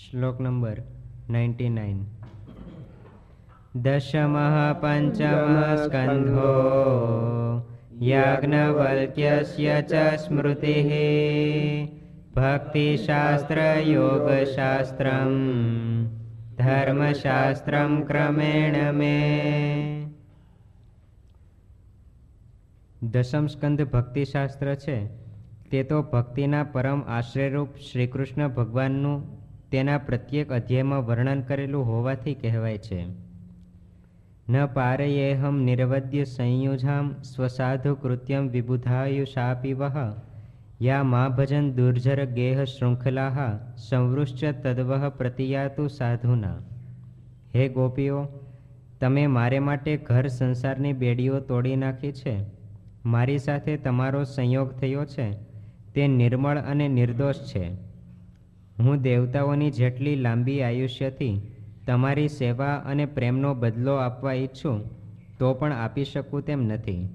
શ્લોક number ninety nine દશમઃ પંચમः સ્કંધો યાજ્ઞવલ્ક્યસ્ય ચ સ્મૃતિः ભક્તિશાસ્ત્રયોગશાસ્ત્રम् ધર્મશાસ્ત્રમ ક્રમેણ મે દશમ સ્કંદ ભક્તિશાસ્ત્ર છે। તે તો ભક્તિના પરમ આશ્રયરૂપ શ્રીકૃષ્ણ ભગવાનનું તેના પ્રત્યેક અધ્યાયમાં વર્ણન કરેલું હોવાથી કહેવાય છે. ન પારયેહમ નિર્વદ્ય સંયુજામ સ્વસાધુ કૃત્યમ વિબુધાયુષાપી વહ યા મા ભજન દુર્જર ગેહ શૃંખલા સંવૃશ્ચ તદ્વહ પ્રતિયાતુ સાધુના. હે ગોપીઓ, તમે મારે માટે ઘર સંસારની બેડીઓ તોડી નાખી છે. મારી સાથે તમારો સંયોગ થયો છે. તે નિર્મળ અને નિર્દોષ છે. હું દેવતાઓની જેટલી લાંબી આયુષ્યથી તમારી સેવા અને પ્રેમનો બદલો આપવા ઈચ્છું, તો પણ આપી શકું તેમ નથી.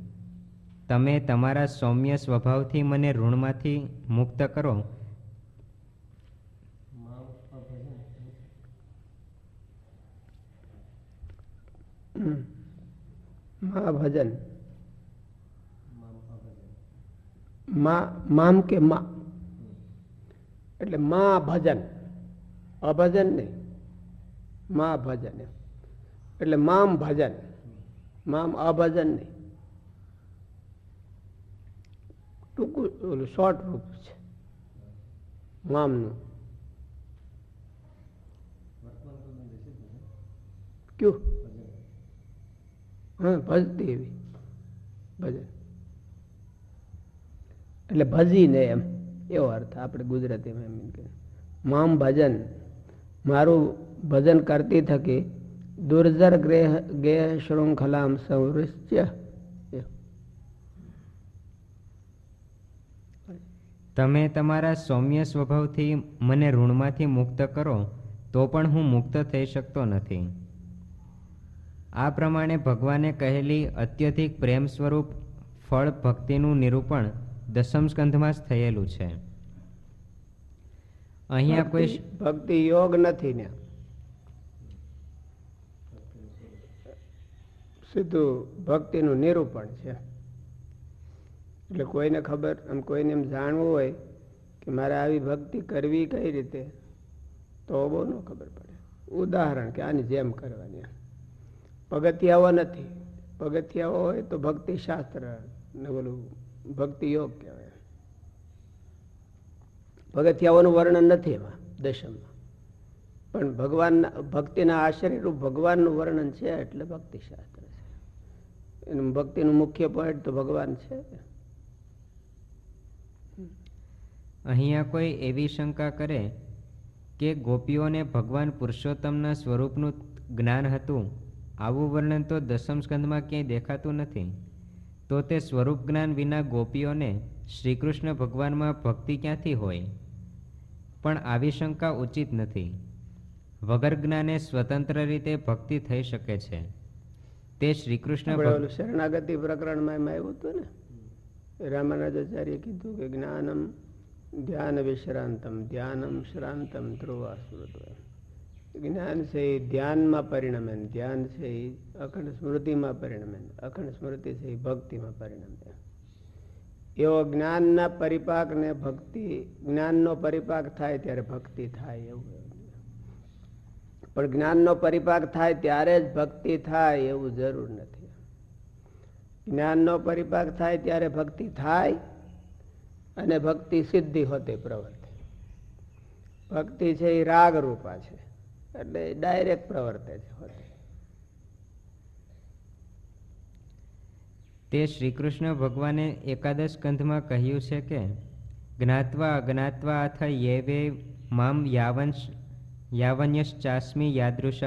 તમે તમારા સૌમ્ય સ્વભાવથી મને ઋણમાંથી મુક્ત કરો. મા ભજન મા, મામ કે મા એટલે મા ભજન. અભજન નહીં. મા ભજન એટલે મામ ભજન. મામ અભજન નહીં. ટૂંકું ઓલું શોર્ટ રૂપ છે. મામનું. કયું? હા ભજતી એવી ભજન. એટલે ભજીને એમ. એવો અર્થ આપણે ગુજરાતીમાં એમ કે મામ ભજન, મારું ભજન કરતી થકી દુર્જર ગ્રેહ, ગેહ શૃંખલામ સંવૃશ્ય તમે તમારા સૌમ્ય સ્વભાવથી મને ઋણમાંથી મુક્ત કરો, તો પણ હું મુક્ત થઈ શકતો નથી. આ પ્રમાણે ભગવાને કહેલી અત્યધિક પ્રેમ સ્વરૂપ ફળ ભક્તિનું નિરૂપણ દસમ સ્કંધમાં જ થયેલું છે. અહીંયા કોઈ ભક્તિ યોગ નથી ને. સીધું ભક્તિનું નિરૂપણ છે. એટલે કોઈને ખબર આમ કોઈને એમ જાણવું હોય કે મારે આવી ભક્તિ કરવી કઈ રીતે તો બહુ ન ખબર પડે. ઉદાહરણ કે આની જેમ કરવાની. પગથિયાઓ નથી. પગથિયાઓ હોય તો ભક્તિશાસ્ત્ર ને બોલું ભક્તિ યોગ કહેવાય પગથિયાઓનું વર્ણન નથી એમાં દશમમાં. પણ ભગવાનના ભક્તિના આશ્રયરૂપ ભગવાનનું વર્ણન છે એટલે ભક્તિશાસ્ત્ર છે. એનું ભક્તિનું મુખ્ય પોઈન્ટ તો ભગવાન છે. અહીંયા કોઈ એવી શંકા કરે કે ગોપીઓને ભગવાન પુરુષોત્તમના સ્વરૂપનું જ્ઞાન હતું? આવું વર્ણન તો દસમ સ્કંદમાં ક્યાંય દેખાતું નથી. તો તે સ્વરૂપ જ્ઞાન વિના ગોપીઓને શ્રીકૃષ્ણ ભગવાનમાં ભક્તિ ક્યાંથી હોય? પણ આવી શંકા ઉચિત નથી. વગર જ્ઞાને સ્વતંત્ર રીતે ભક્તિ થઈ શકે છે. તે શ્રીકૃષ્ણ શરણાગતિ પ્રકરણમાં એમાં આવ્યું હતું ને? રામાનુજાચાર્ય કીધું કે જ્ઞાનમ ધ્યાન વિશ્રાંતમ ધ્યાનમ શ્રાંતમ ધ્રુવા સ્મૃત જ્ઞાન છે એ ધ્યાનમાં પરિણમે ધ્યાન છે એ અખંડ સ્મૃતિમાં પરિણમે અખંડ સ્મૃતિ છે એ ભક્તિમાં પરિણમે એવો જ્ઞાનના પરિપાક ને ભક્તિ, જ્ઞાનનો પરિપાક થાય ત્યારે ભક્તિ થાય એવું પણ જ્ઞાનનો પરિપાક થાય ત્યારે જ ભક્તિ થાય એવું જરૂર નથી. જ્ઞાનનો પરિપાક થાય ત્યારે ભક્તિ થાય અને ભક્તિ સિદ્ધિ હોતી પ્રવર્તે. ભક્તિ છે એ રાગ રૂપા છે. એટલે ડાયરેક્ટ પ્રવર્તે છે તે શ્રી કૃષ્ણ ભગવાને એકાદશ કંધમાં કહ્યું છે કે, જ્ઞાત્વા અજ્ઞાત્વા અથ યેવે મામ યાવંશ, યાવન્યશ્ચાસ્મી યાદૃશ.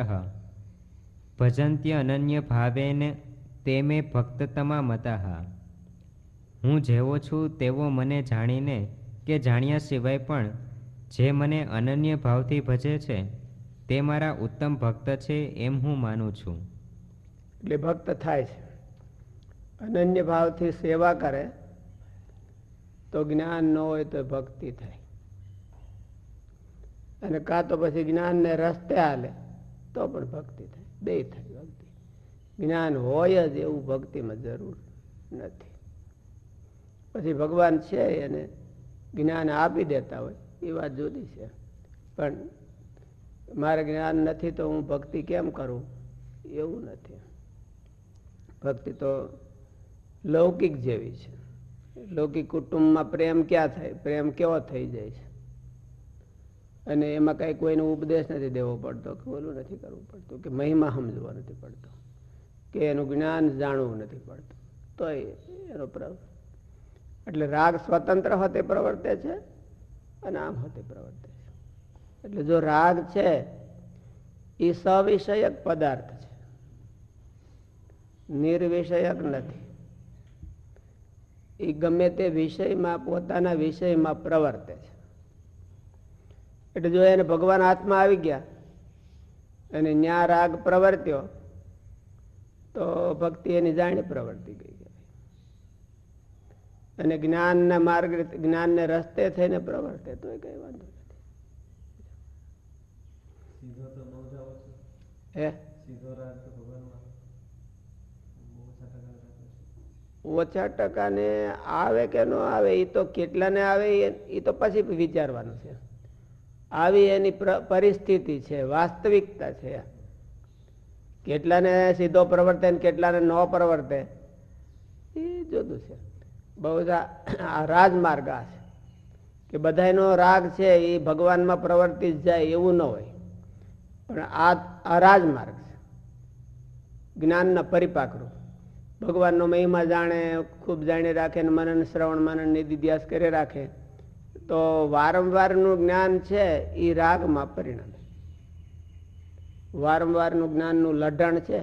ભજંત્ય અનન્ય ભાવેને તે મે ભક્તતમા મતા. હું જેવો છું તેવો મને જાણીને, કે જાણ્યા સિવાય પણ જે મને અનન્ય ભાવથી ભજે છે તે મારા ઉત્તમ ભક્ત છે એમ હું માનું છું. એટલે ભક્ત થાય છે. અનન્ય ભાવથી સેવા કરે, તો જ્ઞાન ન હોય તો ભક્તિ થાય. અને કાં તો પછી જ્ઞાનને રસ્તે હાલે, તો પણ ભક્તિ થાય. બે થાય ભક્તિ. જ્ઞાન હોય જ એવું ભક્તિમાં જરૂર નથી. પછી ભગવાન છે એને જ્ઞાન આપી દેતા હોય, એ વાત જુદી છે. પણ મારે જ્ઞાન નથી તો હું ભક્તિ કેમ કરું? એવું નથી. ભક્તિ તો લૌકિક જેવી છે. લૌકિક કુટુંબમાં પ્રેમ ક્યાં થાય? પ્રેમ કેવો થઈ જાય છે? અને એમાં કઈ કોઈને ઉપદેશ નથી દેવો પડતો, કે ઓલું નથી કરવું પડતું, કે મહિમા સમજવો નથી પડતો, કે એનું જ્ઞાન જાણવું નથી પડતું. તો એનો એટલે રાગ સ્વતંત્ર હોતે પ્રવર્તે છે અને આમ હોતે પ્રવર્તે છે. એટલે જો રાગ છે, એ સવિષયક પદાર્થ છે. નિર્વિષયક નથી. એ ગમે તે વિષયમાં, પોતાના વિષયમાં પ્રવર્તે છે. એટલે જો એને ભગવાન હાથમાં આવી ગયા, અને ન્યા રાગ પ્રવર્ત્યો, તો ભક્તિ એની જાણે પ્રવર્તી ગઈ અને જ્ઞાનના માર્ગ, જ્ઞાનને રસ્તે થઈને પ્રવર્તે તો એ કઈ વાંધો નથી હે? ઓછા ટકાને આવે કે ન આવે એ તો કેટલાને આવે એ તો પછી વિચારવાનું છે. આવી એની પરિસ્થિતિ છે વાસ્તવિકતા છે. કેટલાને સીધો પ્રવર્તે ને કેટલાને ન પ્રવર્તે એ જુદું છે. બહુ આ રાજમાર્ગ આ છે. કે બધાનો રાગ છે એ ભગવાનમાં પ્રવર્તી જ જાય એવું ન હોય. પણ આ આ રાજમાર્ગ છે. જ્ઞાનના પરિપાકરૂપ. ભગવાનનો મહિમા જાણે, ખૂબ જાણી રાખે ને મનન, શ્રવણ, મનન નિધિધ્યાસ કરી રાખે, તો વારંવારનું જ્ઞાન છે, એ રાગમાં પરિણમે. વારંવારનું જ્ઞાનનું લઢણ છે,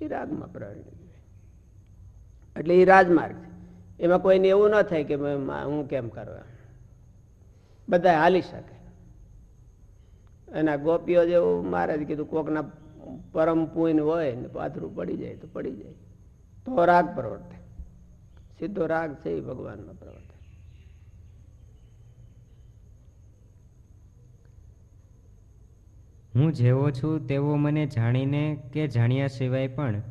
એ રાગમાં પરિણમે. એટલે એ રાજમાર્ગ છે. એમાં કોઈને એવું ન થાય કે હું કેમ કરવા બધા હાલી શકે. એના ગોપીઓ જેવું મારે જ કીધું, કોકના પરમ પૂન હોય ને પાથરું પડી જાય તો પડી જાય. તો રાગ પ્રવર્તે. સીધો રાગ છે એ ભગવાનમાં પ્રવર્તે. હું જેવો છું તેવો મને જાણીને કે જાણ્યા સિવાય પણ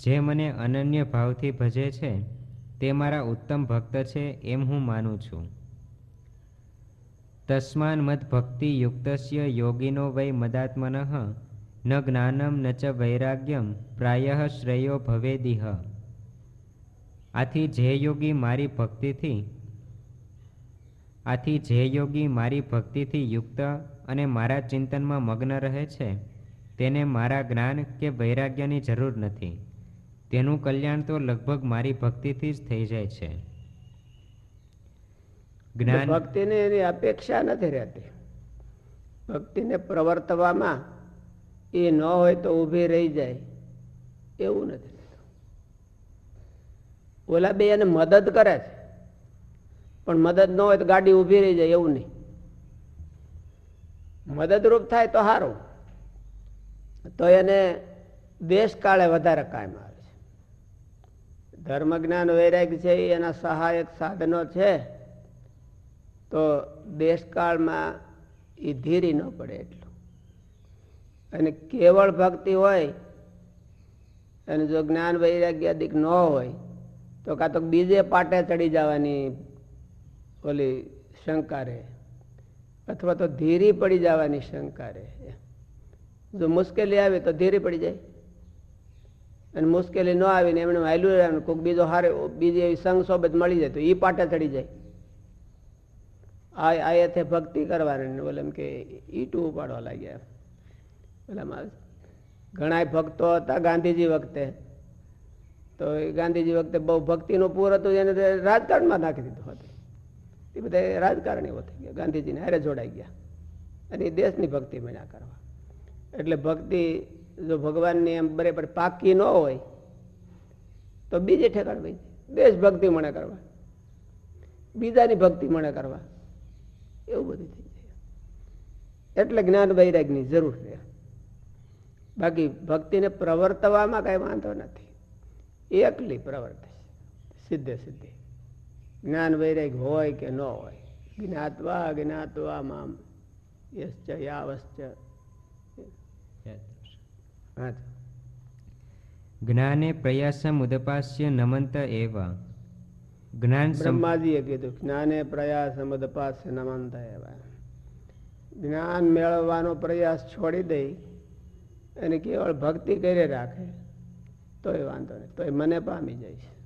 જે મને અનન્ય ભાવથી ભજે છે, તે મારા ઉત્તમ ભક્ત છે એમ હું માનું છું. તસ્માન મદ ભક્તિ યુક્તસ્ય યોગિનો વૈ મદાત્મન ન જ્ઞાનમ ન ચ વૈરાગ્યમ પ્રાય શ્રેયો ભવેદિહ આથી જે યોગી મારી ભક્તિથી આથી જે યોગી મારી ભક્તિથી યુક્ત અને મારા ચિંતનમાં મગ્ન રહે છે, તેને મારા જ્ઞાન કે વૈરાગ્યની જરૂર નથી. તેનું કલ્યાણ તો લગભગ મારી ભક્તિથી જ થઈ જાય છે. જ્ઞાન ભક્તિને એની અપેક્ષા નથી રહેતી. ભક્તિને પ્રવર્તવામાં એ ન હોય તો ઊભી રહી જાય એવું નથી ઓલા બે એને મદદ કરે છે પણ મદદ ન હોય તો ગાડી ઊભી રહી જાય એવું નહીં. મદદરૂપ થાય તો સારું તો એને દેશ કાળે વધારે કાયમ આવે છે. ધર્મ જ્ઞાન વૈરાગ્ય છે એના સહાયક સાધનો છે. તો દેશકાળમાં એ ધીરી ન પડે એટલું. અને કેવળ ભક્તિ હોય, અને જો જ્ઞાન વૈરાગ્ય અધિક ન હોય, તો કાં તો બીજે પાટે ચડી જવાની ઓલી શંકા રહે. અથવા તો ધીરી પડી જવાની શંકા રહે. જો મુશ્કેલી આવે તો ધીરી પડી જાય. અને મુશ્કેલી ન આવીને એમણે હાલ્યું કોઈક બીજો હારે, બીજી એવી સંઘ સોબત મળી જાય તો એ પાટે ચડી જાય. આ આયથે ભક્તિ કરવાની બોલે એમ કે ઈટું ઉપાડવા લાગ્યા. પેલામાં ઘણા ભક્તો હતા ગાંધીજી વખતે. તો એ ગાંધીજી વખતે બહુ ભક્તિનું પૂર હતું એને રાજકારણમાં નાખી દીધું હતું. એ બધા રાજકારણીઓ થઈ ગયા. ગાંધીજીને હારે જોડાઈ ગયા. અને એ દેશની ભક્તિ મળ્યા કરવા. એટલે ભક્તિ જો ભગવાનની એમ બરાબર પાકી ન હોય, તો બીજે ઠેકાણ ભાઈ દેશ ભક્તિ મને કરવા. બીજાની ભક્તિ મને કરવા. એવું બધું થઈ જાય. એટલે જ્ઞાન વૈરાગની જરૂર છે. બાકી ભક્તિને પ્રવર્તવામાં કાંઈ વાંધો નથી. એકલી પ્રવર્તે સિદ્ધે સિદ્ધિ જ્ઞાન વૈરાગ હોય કે ન હોય, જ્ઞાતવા જ્ઞાતવા મામ યશ્ચ યાવશ્ચ. હા. જ્ઞાને પ્રયાસમ ઉદપાસ્ય નમંત એવ. જ્ઞાન બ્રહ્માજીએ કીધું જ્ઞાને પ્રયાસ મદપાસ નમંત એવા જ્ઞાન મેળવવાનો પ્રયાસ છોડી દઈ અને કેવળ ભક્તિ કરી રાખે તોય વાંધો નહીં તોય મને પામી જાય છે.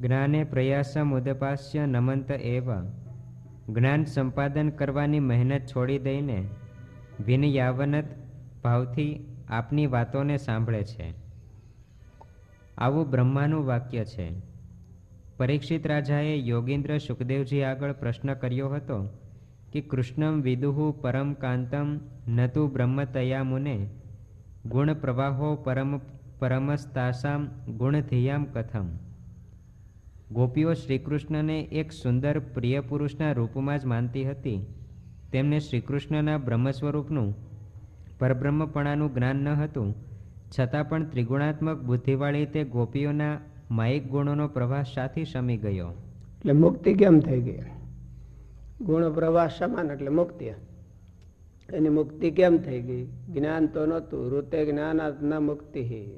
જ્ઞાને પ્રયાસમ ઉદપાસ્ય નમંત એવા. જ્ઞાન સંપાદન કરવાની મહેનત છોડી દઈને વિનયાવનત ભાવથી આપની વાતોને સાંભળે છે. આવું બ્રહ્માનું વાક્ય છે. પરીક્ષિત રાજાએ યોગેન્દ્ર સુખદેવજી આગળ પ્રશ્ન કર્યો હતો કે કૃષ્ણમ વિદુહુ પરમ કાંતમ નતુ બ્રહ્મતયા મુને ગુણ પ્રવાહો પરમ પરમસ્તાસામ ગુણધિયામ કથમ. ગોપીઓ શ્રીકૃષ્ણને એક સુંદર પ્રિય પુરુષના રૂપમાં જ માનતી હતી. તેમને શ્રીકૃષ્ણના બ્રહ્મ સ્વરૂપનું પરબ્રહ્મપણાનું જ્ઞાન ન હતું. છતાં પણ ત્રિગુણાત્મક બુદ્ધિવાળી તે ગોપીઓના માયિક ગુણોનો પ્રવાહ સાથી શમી ગયો. એટલે મુક્તિ કેમ થઈ ગઈ? ગુણ પ્રવાહ સમાન એટલે મુક્તિ. એની મુક્તિ કેમ થઈ ગઈ? જ્ઞાન તો નહોતું. રૂતે જ્ઞાન ન મુક્તિ.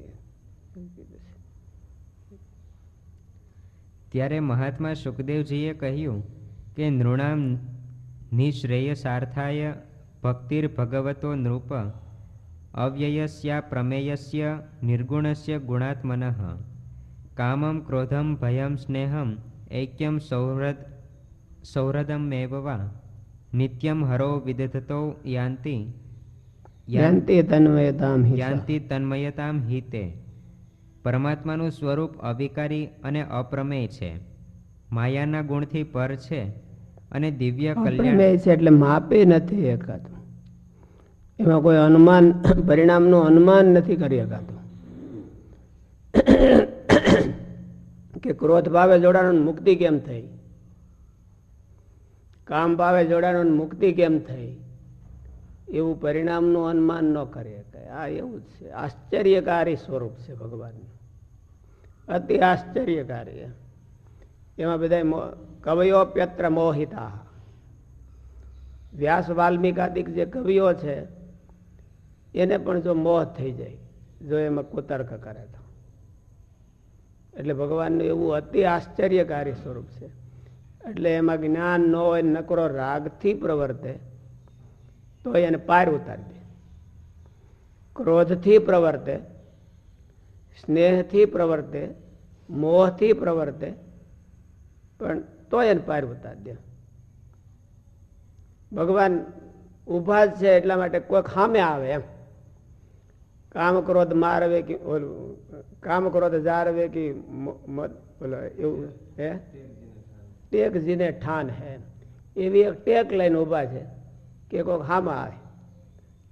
ત્યારે મહાત્મા સુખદેવજીએ કહ્યું કે નૃણામ નિશ્રેયસાર્થાય ભક્તિર ભગવતો નૃપ અવ્યયસ્યા પ્રમેયસ્ય નિર્ગુણસ્ય ગુણાત્મન કામમ ક્રોધમ ભયમ સ્નેહમ ઐક્યમ સૌહૃદ સૌહૃદમેવ વા નિત્યમ હરો વિદધતો યાન્તિ યાંતિ તન્મયતામ હિ યાન્તિ તન્મયતામ હિતે પરમાત્માનું સ્વરૂપ અવિકારી અને અપ્રમેય છે। માયાના ગુણથી પર છે અને દિવ્ય કલ્યાણ છે એટલે માપે નથી એકાતું એમાં કોઈ અનુમાન, પરિણામનું અનુમાન નથી કરી શકાતું. કે ક્રોધ ભાવે જોડાણો મુક્તિ કેમ થઈ? કામ ભાવે જોડાણો મુક્તિ કેમ થઈ? એવું પરિણામનું અનુમાન ન કરી શકાય. આ એવું જ છે. આશ્ચર્યકારી સ્વરૂપ છે ભગવાનનું. અતિ આશ્ચર્યકારી એમાં. બધા કવયોપ્યત્ર મોહિતા વ્યાસ વાલ્મિકાદિક જે કવિઓ છે એને પણ જો મોહ થઈ જાય, જો એમાં કુતર્ક કરે તો. એટલે ભગવાનનું એવું અતિ આશ્ચર્યકારી સ્વરૂપ છે. એટલે એમાં જ્ઞાન ન હોય, નકરો રાગથી પ્રવર્તે તો એને પાર ઉતારી દે. ક્રોધથી પ્રવર્તે, સ્નેહથી પ્રવર્તે, મોહથી પ્રવર્તે, પણ તો એને પાર ઉતારી દે. ભગવાન ઊભા છે એટલા માટે કોઈક સામે આવે એમ. કામ ક્રોધ મારવે કે ઓલું, કામ ક્રોધ જારવે કે ઓલો એવું હે? ટેક જીને ઠાન હે. એવી એક ટેક લઈને ઊભા છે કે કોઈક હામાં આવે.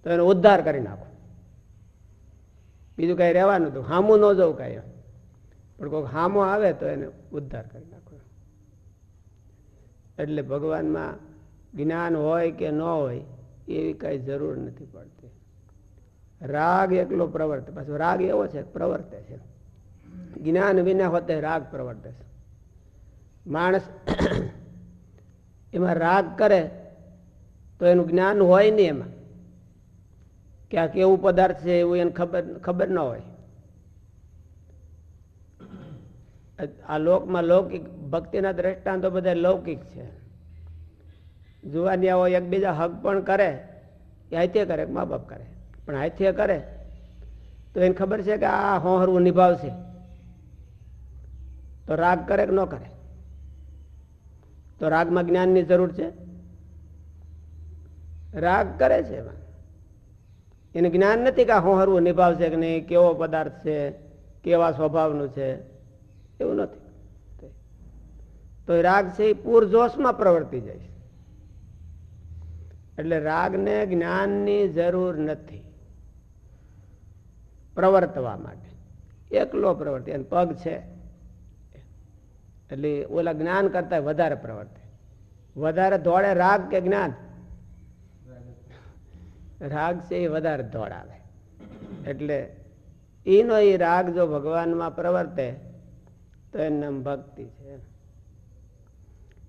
તો એનો ઉદ્ધાર કરી નાખો. બીજું કાંઈ રહેવાનું હતું હામું ન જવું કાંઈ પણ કોઈક હામો આવે તો એને ઉદ્ધાર કરી નાખો. એટલે ભગવાનમાં જ્ઞાન હોય કે ન હોય એવી કાંઈ જરૂર નથી પડતી. રાગ એકલો પ્રવર્તે. પાછો રાગ એવો છે પ્રવર્તે છે. જ્ઞાન વિના હોતે રાગ પ્રવર્તે છે. માણસ એમાં રાગ કરે તો એનું જ્ઞાન હોય નહીં એમાં. કે આ કેવું પદાર્થ છે એવું એને ખબર ખબર ન હોય. આ લોકમાં લૌકિક, ભક્તિના દ્રષ્ટાંતો બધા લૌકિક છે. જુવાનિયાઓ એકબીજા હક પણ કરે, એ હાથે કરે મા બાપ કરે. પણ હાથે કરે, તો એને ખબર છે કે આ હોહરવું નિભાવશે. તો રાગ કરે કે ન કરે? તો રાગમાં જ્ઞાનની જરૂર છે? રાગ કરે છે એમાં. એને જ્ઞાન નથી કે આ હોહરવું નિભાવશે કે નહીં, કેવો પદાર્થ છે, કેવા સ્વભાવનું છે, એવું નથી. તો એ રાગ છે એ પૂરજોશમાં પ્રવર્તી જાય છે. એટલે રાગને જ્ઞાનની જરૂર નથી. પ્રવર્તવા માટે. એકલો પ્રવર્તે અને પગ છે. એટલે ઓલા જ્ઞાન કરતા વધારે પ્રવર્તે. વધારે દોડે રાગ કે જ્ઞાન? રાગ છે એ વધારે દોડાવે એટલે એનો એ રાગ જો ભગવાનમાં પ્રવર્તે, તો એનું ભક્તિ છે.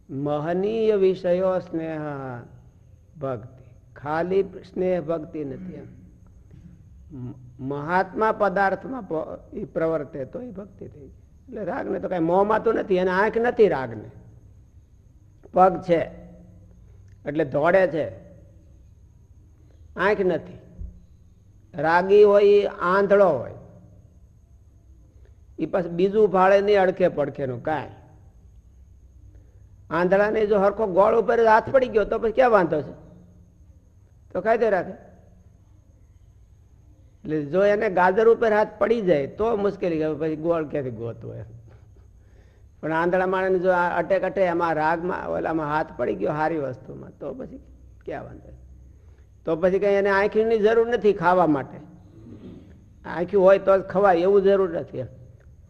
મહનીય વિષયો સ્નેહ ભક્તિ. ખાલી સ્નેહ ભક્તિ નથી એમ. મહાત્મા પદાર્થમાં એ પ્રવર્તે તો એ ભક્તિ થઈ એટલે રાગને તો કઈ મોંમાં તો નથી અને આંખ નથી રાગને. પગ છે, એટલે દોડે છે, આંખ નથી. રાગી હોય, આંધળો હોય એ પાછું બીજું ભાળે નહીં, અડખે પડખેનું, કાંઈ. આંધળાને જો હરખો ગોળ ઉપર હાથ પડી ગયો, તો પછી ક્યાં વાંધો છે? તો કાયદે રાખે. એટલે જો એને ગાજર ઉપર હાથ પડી જાય તો મુશ્કેલી કે પછી ગોળ ક્યાંથી ગોતવો એમ. પણ આંધળા માણસને જો અટેક અટે એમાં રાગમાં ઓલામાં હાથ પડી ગયો સારી વસ્તુમાં, તો પછી ક્યાં વાંધો તો પછી કઈ એને આંખીની જરૂર નથી ખાવા માટે. આંખ્યું હોય તો જ ખવાય, એવું જરૂર નથી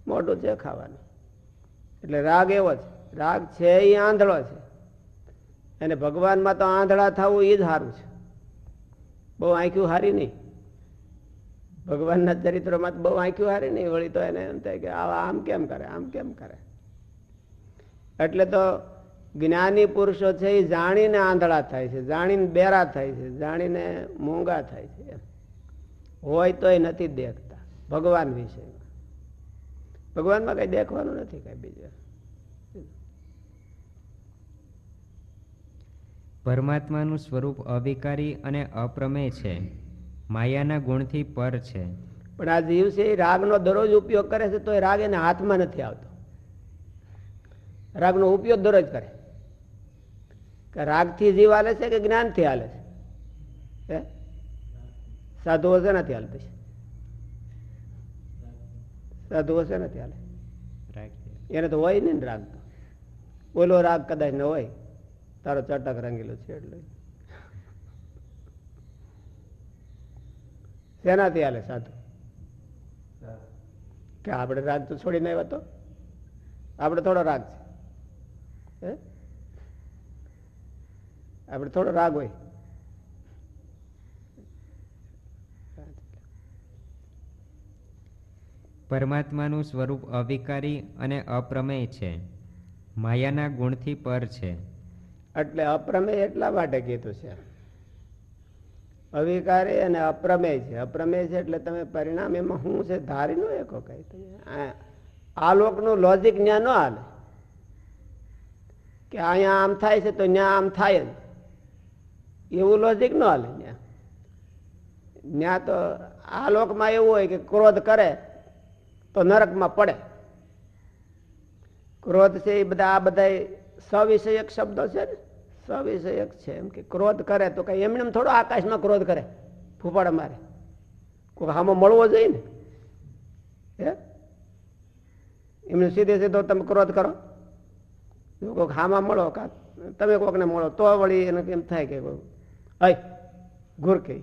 મોટું છે ખાવાનું. એટલે રાગ એવો છે રાગ છે એ આંધળો છે. અને ભગવાનમાં તો આંધળા થવું એ જ સારું છે. બહુ આંખ્યું હારી નહીં. ભગવાનના ચરિત્રોમાં તો બહુ આંખ્યું હારે નહીં વળી તો એને એમ થાય કે આવા આમ કેમ કરે, આમ કેમ કરે? એટલે તો જ્ઞાની પુરુષો છે એ જાણીને આંધળા થાય છે, જાણીને બેરા થાય છે, જાણીને મોંઘા થાય છે હોય તોય નથી દેખતા, ભગવાન વિષયમાં ભગવાનમાં કઈ દેખવાનું નથી કઈ બીજું. પરમાત્માનું સ્વરૂપ અવિકારી અને અપ્રમેય છે. માયાના ગુણથી પર છે. પણ આ જીવ છે એ રાગનો દરરોજ ઉપયોગ કરે છે તો એ રાગ એને હાથમાં નથી આવતો. રાગનો ઉપયોગ દરરોજ કરે. કે રાગથી જીવ હાલે છે કે જ્ઞાનથી હાલે છે? હે? સાધુઓ છે નથી હાલતી. સાધુઓ છે નથી હાલે. એને તો હોય ને રાગ ઓલો રાગ કદાચ ન હોય તારો ચટક રંગેલો છે એટલે. શેનાથી હાલે સાધુ. કે આપણે રાગ તો છોડીને આવ્યા તો? આપણે થોડો રાગ છે. હે? આપણે થોડો રાગ હોય. પરમાત્માનું સ્વરૂપ અવિકારી અને અપ્રમેય છે. માયાના ગુણથી પર છે. એટલે અપ્રમેય એટલા માટે કીધું છે. અવિકારી અને અપ્રમેય છે. અપ્રમેય છે એટલે તમે પરિણામ એમાં શું છે ધારી નો એકો કઈ. તમે આ- લોકનું લોજિક ન્યા ન હાલે. કે અહીંયા આમ થાય છે તો ન્યા આમ થાય જ. એવું લોજિક ન હાલે ન્યા. ન્યા તો આ લોકમાં એવું હોય કે ક્રોધ કરે તો નરકમાં પડે. ક્રોધ છે એ બધા, આ બધા સવિષયક શબ્દો છે ને? સવિષયક છે. એમ કે ક્રોધ કરે તો કઈ એમને થોડો આકાશમાં ક્રોધ કરે. ફૂફાડા મારે. કોઈ આમાં મળવો જોઈએ ને? હે? એમને સીધે સીધો તમે ક્રોધ કરો. જો કોઈક હામાં મળો કા તમે કોકને મળો, તો વળી એને એમ થાય કે હય, ઘુર કે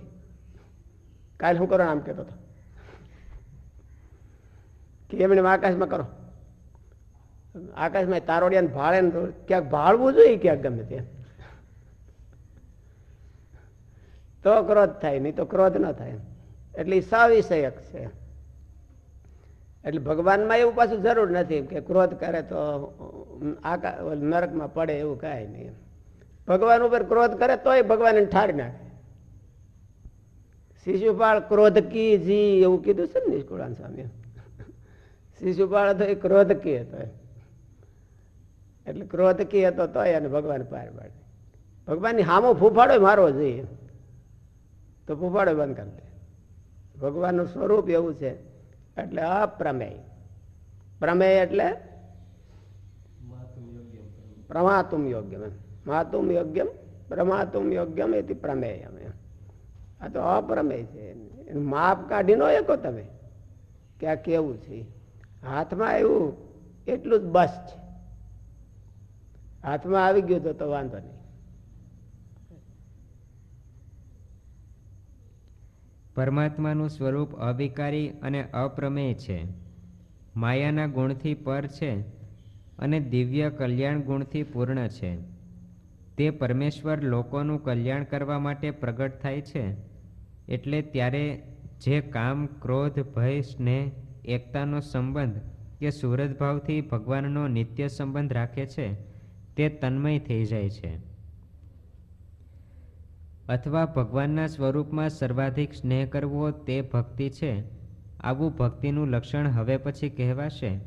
કાલે શું કરો આમ કહેતો હતો કે એમને આકાશમાં કરો. આકાશમાં તારોડિયાને ભાળે ને ક્યાંક ભાળવું જોઈએ, ક્યાંક ગમે ત્યાં. તો ક્રોધ થાય, નહીં તો ક્રોધ ન થાય. એટલે ઈ સવિષયક છે. એટલે ભગવાનમાં એવું પાછું જરૂર નથી કે ક્રોધ કરે તો આકા, નરકમાં પડે એવું કાંઈ નહીં ભગવાન ઉપર ક્રોધ કરે તોય ભગવાન ઠાર નાખે. શિશુપાળ ક્રોધ કી જી એવું કીધું છે ને નિષ્કુળાન સ્વામી શિશુપાળ હતો એ ક્રોધ કી હતો એટલે ક્રોધ કી હતો તોય અને ભગવાન પાર પાડે. ભગવાનની હામો ફૂફાડો મારવો જોઈએ. તો ફૂફાડો બંધ કરી દે. ભગવાનનું સ્વરૂપ એવું છે, એટલે અપ્રમેય. પ્રમેય એટલે પ્રમાતુમ યોગ્યમ એમ. માતુમ યોગ્યમ, પ્રમાતુમ યોગ્યમ એથી પ્રમેય એમ. આ તો અપ્રમેય છે. માપ કાઢી નો એકો તમે. કે આ કેવું છે? હાથમાં આવ્યું એટલું જ બસ છે. હાથમાં આવી ગયું તો વાંધો નહીં. પરમાત્માનું સ્વરૂપ અવિકારી અને અપ્રમેય છે. માયાના ગુણથી પર છે અને દિવ્ય કલ્યાણ ગુણથી પૂર્ણ છે. તે પરમેશ્વર લોકોનું કલ્યાણ કરવા માટે પ્રગટ થાય છે, એટલે ત્યારે જે કામ, ક્રોધ, ભય, સ્નેહ, એકતાનો સંબંધ કે સુરતભાવથી ભગવાનનો નિત્ય સંબંધ રાખે છે, તે તન્મય થઈ જાય છે. અથવા ભગવાનના સ્વરૂપમાં સર્વાધિક સ્નેહ કરવો તે ભક્તિ છે? આવું ભક્તિનું લક્ષણ હવે પછી કહેવાશે.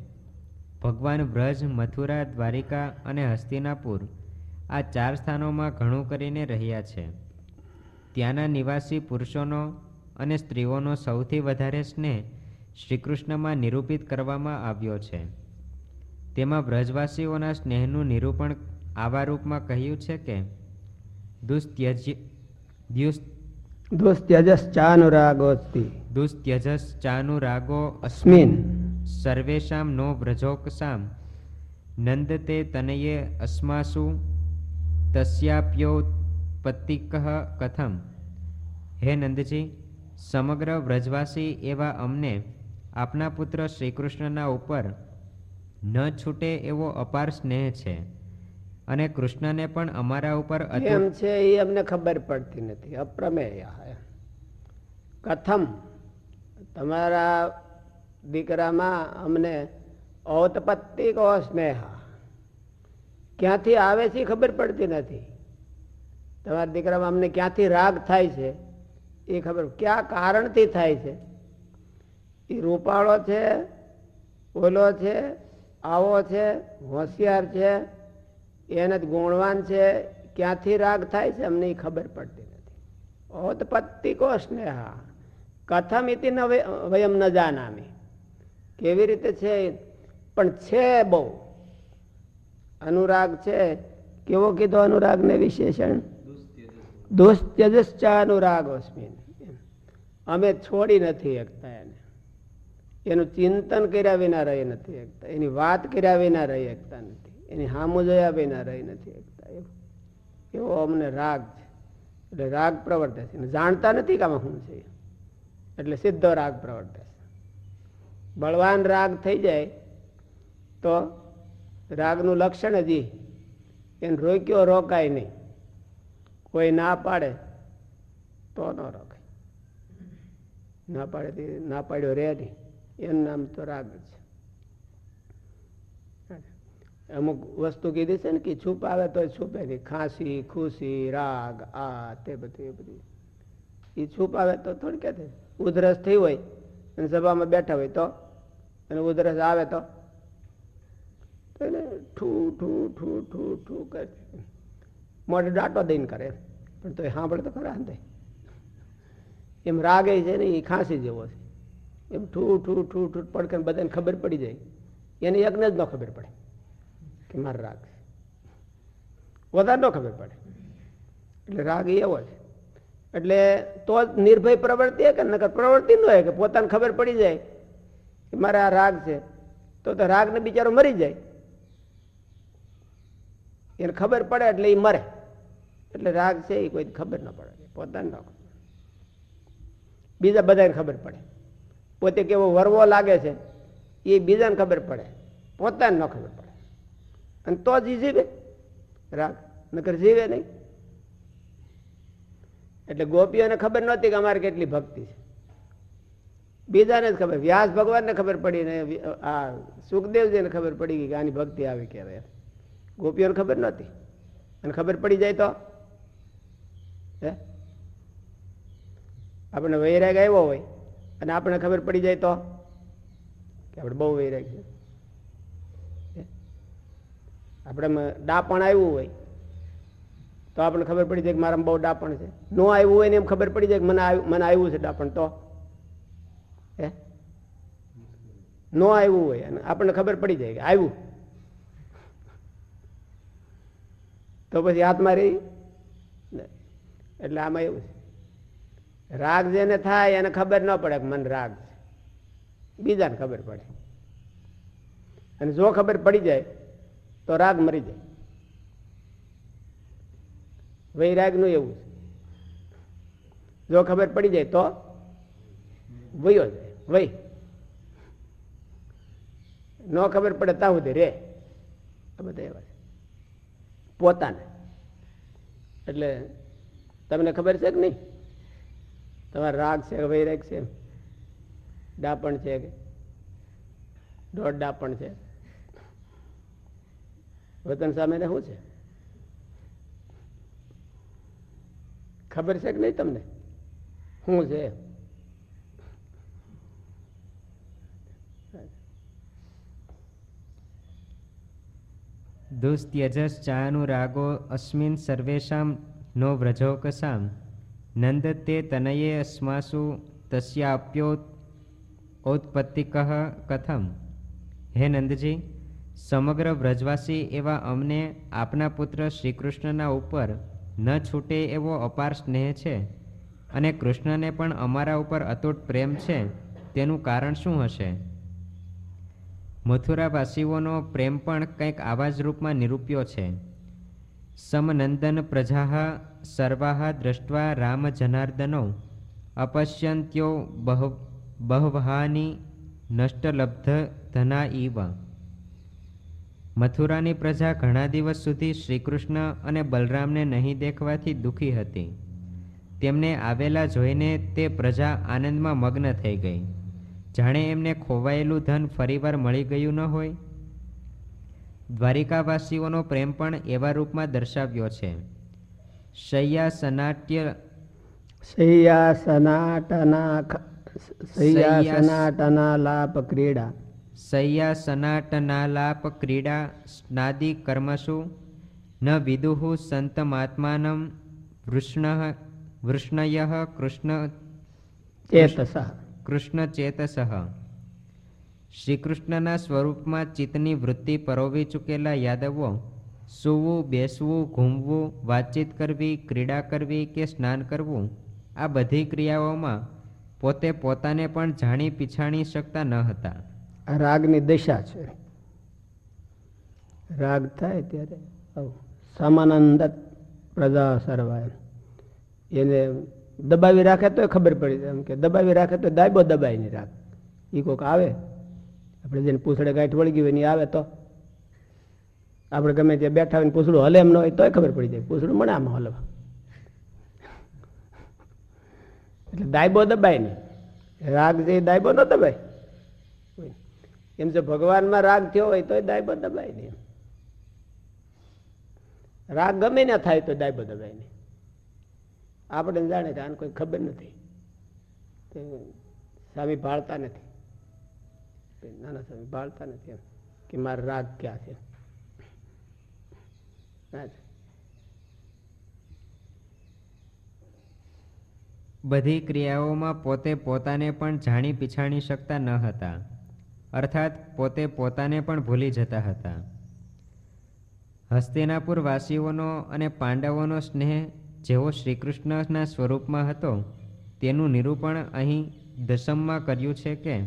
ભગવાન વ્રજ મથુરા, દ્વારિકા અને હસ્તિનાપુર આ ચાર સ્થાનોમાં ઘણું કરીને રહ્યા છે. ત્યાંના નિવાસી પુરુષોનો અને સ્ત્રીઓનો સૌથી વધારે સ્નેહ શ્રીકૃષ્ણમાં નિરૂપિત કરવામાં આવ્યો છે. તેમાં બ્રજવાસીઓના સ્નેહનું નિરૂપણ આવા રૂપમાં કહ્યું છે કે દુસ્ત્યજ્ય દ્યુસ દુસ્ત્યજશ્ચાનુરાગોસ્તિ. દુસ્ત્યજશ્ચાનુરાગો અસ્મિન. સર્વેષાં નો વ્રજોકસામ નંદતે તનયે અસ્માસુ તસ્યાપ્યોત્પત્તિક કથમ. હે નંદજી સમગ્ર વ્રજવાસી એવા અમને આપના પુત્ર શ્રીકૃષ્ણના ઉપર ન છૂટે એવો અપાર સ્નેહ છે. અને કૃષ્ણને પણ અમારા ઉપર કેમ છે એ અમને ખબર પડતી નથી અપ્રમેય કથમ તમારા દીકરામાં અમને ઔતપત્તિકો સ્નેહ. ક્યાંથી આવે છે એ ખબર પડતી નથી. તમારા દીકરામાં અમને ક્યાંથી રાગ થાય છે એ ખબર કયા કારણથી થાય છે? એ રૂપાળો છે ઓલો છે આવો છે હોશિયાર છે એને ગુણવાન છે, ક્યાંથી રાગ થાય છે, અમને ખબર પડતી નથી. ઓતપત્તિકો સ્નેહા. કથમ ઇતિ ન વયમ ન જાનામી. કેવી રીતે છે? પણ છે બહુ. અનુરાગ છે. કેવો કીધો અનુરાગ ને વિશેષણ દુસ્ત્યજશ્ચા અનુરાગોસ્મિન અમે છોડી નથી એકતા એને. એનું ચિંતન કર્યા વિના રહી નથી એકતા. એની વાત કર્યા વિના રહી એકતા નથી. એની હામો જોયા વિના રહી નથી એકતા એવો. અમને રાગ છે. એટલે રાગ પ્રવર્તે છે. જાણતા નથી કે આમાં શું છે. એટલે સીધો રાગ પ્રવર્તે છે. બળવાન રાગ થઈ જાય તો રાગનું લક્ષણ જ. એને રોક્યો રોકાય નહીં. કોઈ ના પાડે તો ન રોકાય. ના પાડે ના પાડ્યો રહે નહીં. એનું નામ તો રાગ છે. અમુક વસ્તુ કીધી છે ને કે છુપાવે તો છુપે નહીં. ખાંસી, ખુશી, રાગ આ તે બધું, એ બધું. એ છુપાવે તો થોડી કે ઉધરસ થઈ હોય અને સભામાં બેઠા હોય તો? અને ઉધરસ આવે તો? એને ઠૂ ઠૂ ઠૂ ઠૂ ઠૂ કરે મોઢે દાંટો દઈને કરે. પણ તો સાંભળે તો ખરા ને એમ રાગે છે ને એ ખાંસી જેવો છે. એમ ઠૂ ઠૂ ઠૂ ઠૂ પડકે બધાને ખબર પડી જાય. એને એકને જ ન ખબર પડે. કે મારો રાગ છે. વધારે ન ખબર પડે. એટલે રાગ એવો છે. એટલે તો જ નિર્ભય પ્રવૃત્તિ કે નકર પ્રવૃત્તિ ન હોય કે પોતાને ખબર પડી જાય કે મારે આ રાગ છે. તો તો રાગને બિચારો મરી જાય. એને ખબર પડે એટલે એ મરે. એટલે રાગ છે એ કોઈ ખબર ન પડે. પોતાને ન બીજા બધાને ખબર પડે. પોતે કેવો વરવો લાગે છે એ બીજાને ખબર પડે. પોતાને ન ખબર પડે. અને તો જ જીવે. રાગ નકર જીવે નહીં. એટલે ગોપીઓને ખબર નહોતી કે અમારે કેટલી ભક્તિ છે. બીજાને જ ખબર, વ્યાસ ભગવાનને ખબર પડી ને આ સુખદેવજીને ખબર પડી ગઈ કે આની ભક્તિ આવી કહેવાય ગોપીઓને ખબર નહોતી. અને ખબર પડી જાય તો? હે? આપણને વૈરાગ આવ્યો હોય અને આપણને ખબર પડી જાય તો? કે આપણે બહુ વૈરાગ છે? આપણે ડાપણ આવ્યું હોય, તો આપણને ખબર પડી જાય કે મારામાં બહુ ડાપણ છે. ન આવ્યું હોય ને એમ ખબર પડી જાય કે મને મને આવ્યું છે ડાપણ, તો? હે? ન આવ્યું હોય અને આપણને ખબર પડી જાય કે આવ્યું તો પછી હાથમાં રહી? એટલે આમાં એવું છે. રાગ જેને થાય એને ખબર ન પડે કે મને રાગ છે. બીજાને ખબર પડે. અને જો ખબર પડી જાય તો રાગ મરી જાય. વૈરાગનું એવું છે. જો ખબર પડી જાય તો વયો જાય. વય. ન ખબર પડે ત્યાં સુધી રે. બધા એવા પોતાને. એટલે તમને ખબર છે કે નહીં? તમારે રાગ છે વૈરાગ છે? ડાપણ છે કે? દોઢ ડાપણ છે? વતન સામે શું છે? ખબર છે કે નહીં તમને? શું છે? દુસ્ત્યજશ્ચાનુરાગો અસ્મિન સર્વેશામ નો વ્રજોકસામ. નંદતે તનયે અસ્માસુ તસ્યાપ્યો ઔત્પત્તિકઃ કથમ. હે નંદજી સમગ્ર વ્રજવાસી એવા અમને આપના પુત્ર શ્રીકૃષ્ણના ઉપર ન છૂટે એવો અપાર સ્નેહ છે અને કૃષ્ણને પણ અમારા ઉપર અતૂટ પ્રેમ છે તેનું કારણ શું હશે? મથુરાવાસીઓનો પ્રેમ પણ કંઈક આવા જ રૂપમાં નિરૂપ્યો છે. સમનંદન પ્રજા સર્વાહ દ્રષ્ટવા રામ જનાર્દનો અપશ્યંત્યો બહ, બહવહાની નષ્ટલબ્ધ ધના ઈવ મથુરાની પ્રજા ઘણા દિવસ સુધી શ્રીકૃષ્ણ અને બલરામને નહીં દેખવાથી દુઃખી હતી. તેમને આવેલા જોઈને તે પ્રજા આનંદમાં મગ્ન થઈ ગઈ. જાણે એમને ખોવાયેલું ધન ફરીવાર મળી ગયું ન હોય? દ્વારિકાવાસીઓનો પ્રેમ પણ એવા રૂપમાં દર્શાવ્યો છે. શૈયા સનાટ્ય શૈયા સનાટના શૈયા સનાટના લાભ ક્રીડા. શૈયા સનાટનાલાપ ક્રીડા સ્નાદિ કર્મસુ ન વિદુઃ સંતમાત્માનમ વૃષ્ણ વૃષ્ણય કૃષ્ણ ચેતસ. કૃષ્ણ ચેતસ. શ્રીકૃષ્ણના સ્વરૂપમાં ચિત્તની વૃત્તિ પરોવી ચૂકેલા યાદવો સૂવું બેસવું ઘૂમવું વાતચીત કરવી ક્રીડા કરવી કે સ્નાન કરવું આ બધી ક્રિયાઓમાં પોતે પોતાને પણ જાણી પીછાણી શકતા ન હતા. આ રાગની દશા છે. રાગ થાય ત્યારે સામાનંદ પ્રજા સર્વાય એને દબાવી રાખે તોય ખબર પડી જાય. એમ કે દબાવી રાખે તો દાયબો દબાય નહીં રાગ. એ કોઈક આવે? આપણે જેને પૂછડે ગાંઠ વળગી હોય એની આવે તો? આપણે ગમે ત્યાં બેઠા હોય પૂછડું હલે એમ ન હોય તોય ખબર પડી જાય. પૂછડું મળે આમાં હલવા. એટલે દાયબો દબાય નહીં. રાગ જે દાયબો ન દબાય. એમ જો ભગવાનમાં રાગ થયો હોય તો દાયબો દબાય નહીં. રાગ ગમે ના થાય તો દાયબો દબાય નહીં. આપણે જાણે કે આને કોઈ ખબર નથી. સ્વામી ભાળતા નથી. નાના સ્વામી ભાળતા નથી એમ કે મારો રાગ ક્યાં છે. બધી ક્રિયાઓમાં પોતે પોતાને પણ જાણી પીછાણી શકતા ન હતા. અર્થાત પોતે પોતાને પણ ભૂલી જતા હતા. હસ્તિનાપુર વાસીઓનો અને પાંડવોનો સ્નેહ જેવો શ્રીકૃષ્ણના સ્વરૂપમાં હતો, તેનું નિરૂપણ અહીં દશમમાં કર્યું છે કે,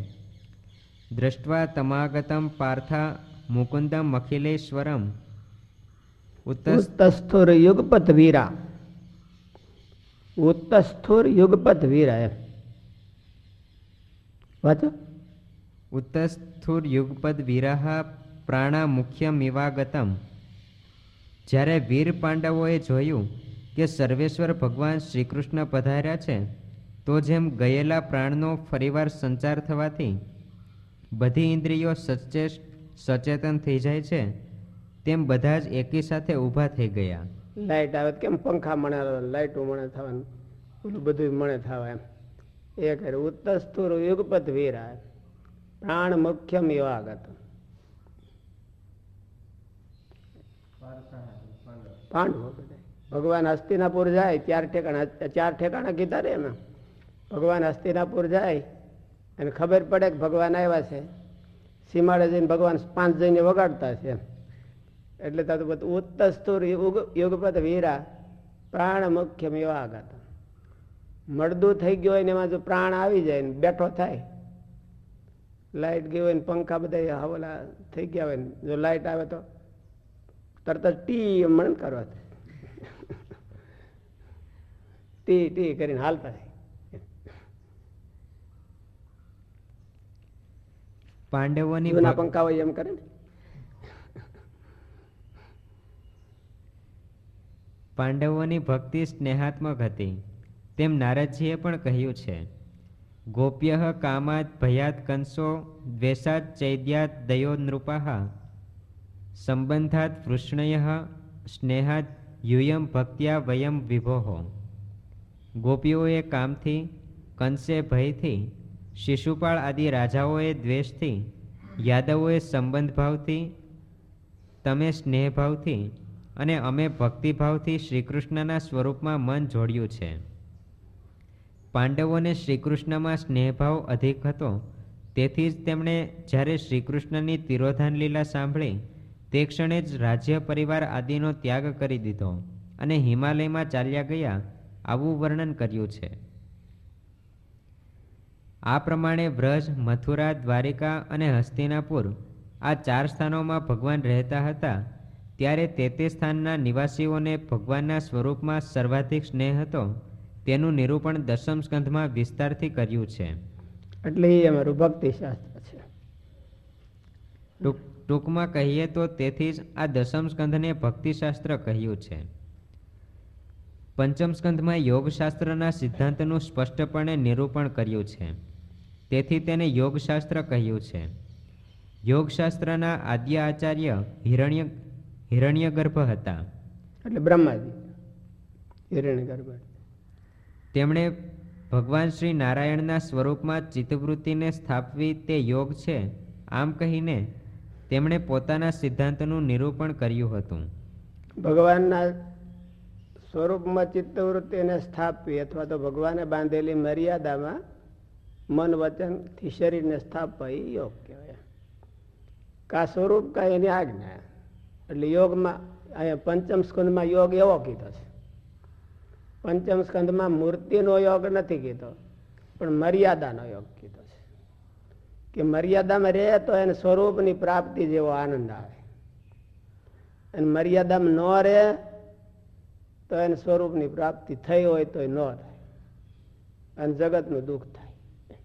દ્રષ્ટવા તમાગતમ પાર્થા મુકુંદમ અખિલેશ્વરમ ઉત્તસ ઉત્તસ્થુર યુગપત વીરા ઉત્તસ્થુર યુગપત વીરા એમ. વાંચો. ઉત્તસ્થુર યુગપદ વિરહ પ્રાણા મુખ્ય મિવાગતમ જ્યારે વીર પાંડવોએ જોયું કે સર્વેશ્વર ભગવાન શ્રીકૃષ્ણ પધાર્યા છે, તો જેમ ગયેલા પ્રાણનો ફરીવાર સંચાર થવાથી બધી ઇન્દ્રિયો સચેત સચેતન થઈ જાય છે, તેમ બધા જ એકી સાથે ઊભા થઈ ગયા. લાઈટ આવે કેમ પંખા મળે લાઈટો મણે થવાનું? બધું મળે થવા એમ. એ કરે ઉત્તસ્થુર યુગપત વીરા પ્રાણ મુખ્યમ એવાગત પાંડવો બધા. ભગવાન હસ્તિનાપુર જાય, ચાર ઠેકાણા ચાર ઠેકાણા કીધા રે એમાં. ભગવાન હસ્તિનાપુર જાય, અને ખબર પડે કે ભગવાન આવ્યા છે. સીમાડે જઈને ભગવાન પાંચ જઈને વગાડતા છે. એટલે તો બધું ઉત્તસ્તુર યુગ, યુગપત વીરા, પ્રાણ મુખ્યમ એવા આગત. મળદું થઈ ગયું હોય ને એમાં જો પ્રાણ આવી જાય ને બેઠો થાય લાઈટ ગઈ હોય ને પંખા બધા હવલા થઈ ગયા હોય ને જો લાઇટ આવે તો તરત જ ટી મણ કરવા ટી ટી કરીને હાલતા પાંડવોની જૂના પંખા હોય એમ કરે ને. પાંડવોની ભક્તિ સ્નેહાત્મક હતી. તેમ નારદજીએ પણ કહ્યું છે ગોપ્ય કામાત ભયાત કંસો દ્વેષાત ચૈદ્યાત દયો નૃપા સંબંધાત વૃષ્ણય સ્નેહાત યુયમ ભક્ત્યા વયમ વિભોહ ગોપીઓએ કામથી કંસે ભયથી શિશુપાળ આદિ રાજાઓએ દ્વેષથી યાદવોએ સંબંધ ભાવથી તમે સ્નેહભાવથી અને અમે ભક્તિભાવથી શ્રીકૃષ્ણના સ્વરૂપમાં મન જોડ્યું છે પાંડવોને શ્રીકૃષ્ણમાં સ્નેહભાવ અધિક હતો. તેથી જ તેમણે જ્યારે શ્રીકૃષ્ણની તિરોધાન લીલા સાંભળી, તે ક્ષણે જ રાજ્ય પરિવાર આદિનો ત્યાગ કરી દીધો અને હિમાલયમાં ચાલ્યા ગયા આવું વર્ણન કર્યું છે. આ પ્રમાણે વ્રજ મથુરા, દ્વારિકા અને હસ્તિનાપુર આ ચાર સ્થાનોમાં ભગવાન રહેતા હતા. ત્યારે તે તે સ્થાનના નિવાસીઓને ભગવાનના સ્વરૂપમાં સર્વાધિક સ્નેહ હતો તેનું નિરૂપણ દશમ સ્કંધમાં વિસ્તારથી કર્યું છે. એટલે એ અમારું ભક્તિ શાસ્ત્ર છે ટૂંકમાં કહીએ તો તેથી જ આ દશમ સ્કંધને ભક્તિશાસ્ત્ર કહ્યું છે. પંચમ સ્કંધમાં યોગશાસ્ત્રના સિદ્ધાંતનું સ્પષ્ટપણે નિરૂપણ કર્યું છે. તેથી તેને યોગશાસ્ત્ર કહ્યું છે. યોગશાસ્ત્રના આદ્ય આચાર્ય હિરણ્ય હિરણ્યગર્ભ હતા. એટલે બ્રહ્માજી હિરણ્ય ગર્ભ તેમણે ભગવાન શ્રી નારાયણના સ્વરૂપમાં ચિત્તવૃત્તિને સ્થાપવી તે યોગ છે? આમ કહીને તેમણે પોતાના સિદ્ધાંતનું નિરૂપણ કર્યું હતું. ભગવાનના સ્વરૂપમાં ચિત્તવૃત્તિને સ્થાપવી અથવા તો ભગવાને બાંધેલી મર્યાદામાં મન વચનથી શરીરને સ્થાપવા યોગ કહેવાય. કા સ્વરૂપ કા એની આજ્ઞા? એટલે યોગમાં અહીંયા પંચમ સ્કંદમાં યોગ એવો કીધો છે. પંચમ સ્કંદમાં મૂર્તિનો યોગ નથી કીધો, પણ મર્યાદાનો યોગ કીધો છે. કે મર્યાદામાં રહે તો એને સ્વરૂપની પ્રાપ્તિ જેવો આનંદ આવે. અને મર્યાદામાં ન રહે તો એને સ્વરૂપની પ્રાપ્તિ થઈ હોય તો ન થાય. અને જગતનું દુઃખ થાય.